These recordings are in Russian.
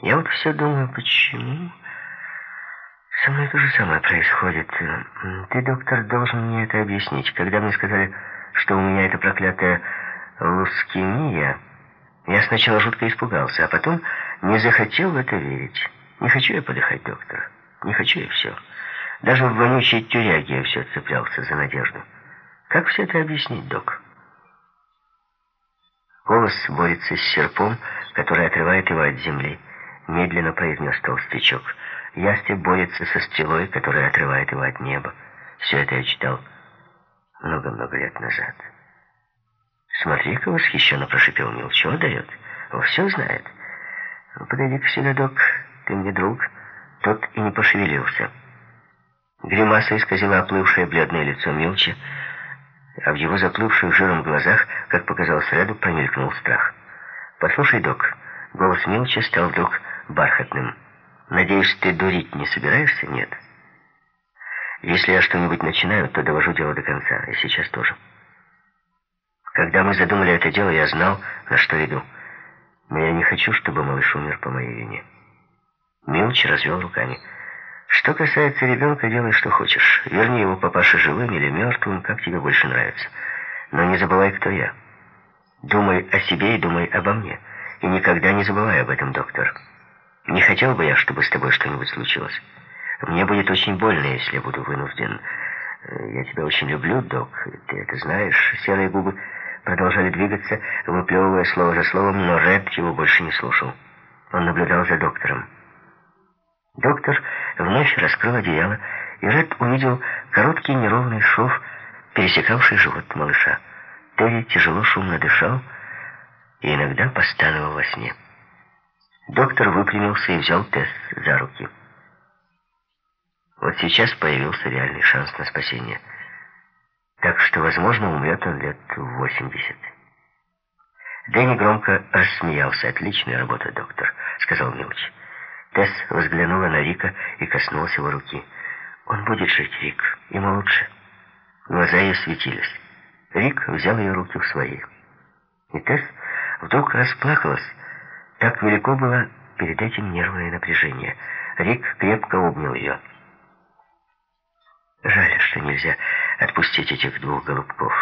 Я вот все думаю, почему... Со мной то же самое происходит. Ты, доктор, должен мне это объяснить. Когда мне сказали, что у меня это проклятая лускемия, я сначала жутко испугался, а потом не захотел в это верить. Не хочу я подыхать, доктор. Не хочу и все. Даже в вонючей тюряге я все цеплялся за надежду. Как все это объяснить, док? Голос борется с серпом, который отрывает его от земли. Медленно произнес толстячок. Ястреб борется со стрелой, которая отрывает его от неба. Все это я читал много-много лет назад. «Смотри-ка!» — восхищенно прошипел Мил. «Чего дает? Он все знает». «Ну, подойди-ка сюда, док, ты мне друг». Тот и не пошевелился. Гримаса исказила оплывшее бледное лицо Милча, а в его заплывших жиром глазах, как показалось Реду, промелькнул страх. «Послушай, док», — голос Милча стал вдруг бархатным. «Надеюсь, ты дурить не собираешься? Нет. Если я что-нибудь начинаю, то довожу дело до конца, и сейчас тоже». Когда мы задумали это дело, я знал, на что иду. Но я не хочу, чтобы малыш умер по моей вине. Милч развел руками. Что касается ребенка, делай, что хочешь. Верни его папаше живым или мертвым, как тебе больше нравится. Но не забывай, кто я. Думай о себе и думай обо мне. И никогда не забывай об этом, доктор. Не хотел бы я, чтобы с тобой что-нибудь случилось. Мне будет очень больно, если буду вынужден. Я тебя очень люблю, док. Ты это знаешь. Серые губы продолжали двигаться, выплевывая слово за словом, но Ред его больше не слушал. Он наблюдал за доктором. Доктор вновь раскрыл одеяло, и Ред увидел короткий неровный шов, пересекавший живот малыша. Терри тяжело шумно дышал и иногда постановал во сне. Доктор выпрямился и взял Тесс за руки. Вот сейчас появился реальный шанс на спасение – так что, возможно, умрет он лет в 80. Дэнни громко рассмеялся. «Отличная работа, доктор», — сказал Милч. Тесс взглянула на Рика и коснулась его руки. «Он будет жить, Рик. Ему лучше». Глаза ее светились. Рик взял ее руки в свои. И Тесс вдруг расплакалась. Так велико было перед этим нервное напряжение. Рик крепко обнял ее. Жаль, что нельзя отпустить этих двух голубков.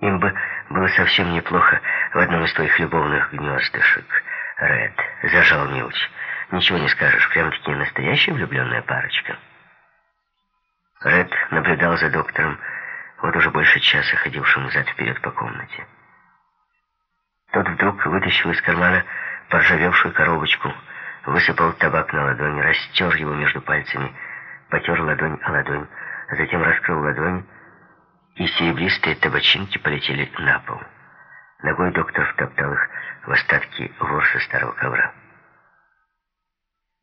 Им бы было совсем неплохо в одном из твоих любовных гнездышек. Ред, зажал Милч. Ничего не скажешь, прям-таки настоящая влюбленная парочка. Ред наблюдал за доктором, вот уже больше часа ходившим взад-вперед по комнате. Тот вдруг вытащил из кармана поржавевшую коробочку, высыпал табак на ладонь, растер его между пальцами, потер ладонь о ладонь, затем раскрыл ладонь, и серебристые табачинки полетели на пол. Ногой доктор втоптал их в остатки ворса старого ковра.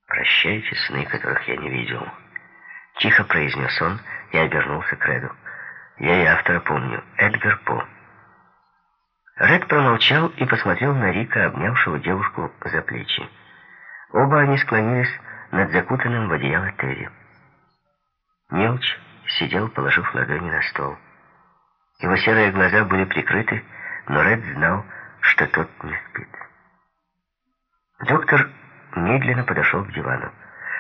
«Прощайте сны, которых я не видел», — тихо произнес он и обернулся к Реду. «Я и автора помню, Эдгар По». Ред промолчал и посмотрел на Рика, обнявшего девушку за плечи. Оба они склонились над закутанным в одеяло Терри. Мелч сидел, положив ладони на стол. Его серые глаза были прикрыты, но Ред знал, что тот не спит. Доктор медленно подошел к дивану.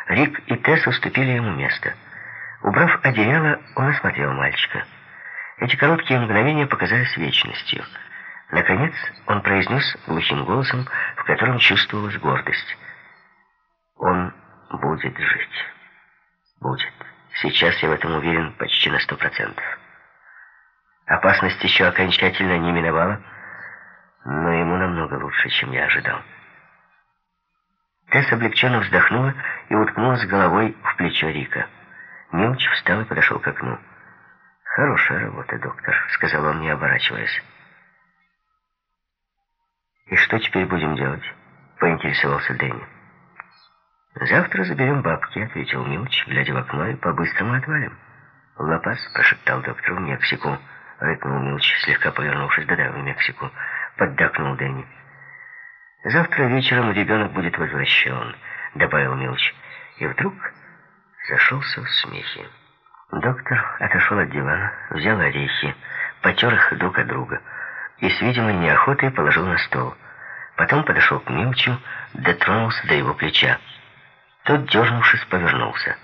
Рик и Тесс уступили ему место. Убрав одеяло, он осмотрел мальчика. Эти короткие мгновения показались вечностью. Наконец он произнес глухим голосом, в котором чувствовалась гордость. «Он будет жить. Будет». Сейчас я в этом уверен почти на сто процентов. Опасность еще окончательно не миновала, но ему намного лучше, чем я ожидал. Тесс облегченно вздохнула и уткнулась головой в плечо Рика. Милч встал и подошел к окну. «Хорошая работа, доктор», — сказал он, не оборачиваясь. «И что теперь будем делать?» — поинтересовался Дэнни. «Завтра заберем бабки», — ответил Милч, глядя в окно, — «и по-быстрому отвалим». «Лапас», — прошептал доктор, — «в Мексику», — рыкнул Милч, слегка повернувшись, «да-да, в Мексику», — поддакнул Дэнни. «Завтра вечером ребенок будет возвращен», — добавил Милч. И вдруг зашелся в смехе. Доктор отошел от дивана, взял орехи, потер их друг от друга и с видимой неохотой положил на стол. Потом подошел к Милчу, дотронулся до его плеча. Тот, дернувшись, повернулся.